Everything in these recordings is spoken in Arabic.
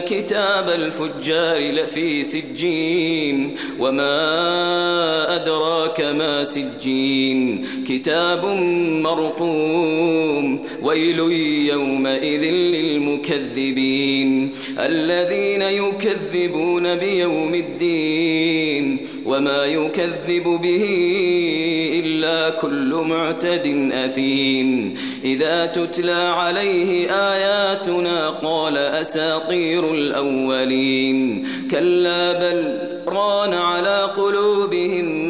كتاب الفجار لفي سجين وما أدراك ما سجين كتاب مرقوم ويل يومئذ للمكذبين. الذين يكذبون بيوم الدين وما يكذب به إلا كل معتد أثيم. إذا تتلى عليه آياتنا قال أساطير الأولين. كلا بل ران على قلوبهم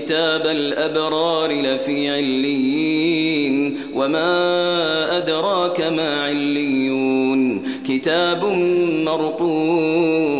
كتاب الأبرار لفي عليين وما أدراك ما عليون كتاب مرقوم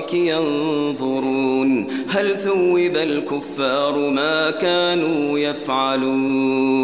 الأرائك ينظرون. هل ثوب الكفار ما كانوا يفعلون؟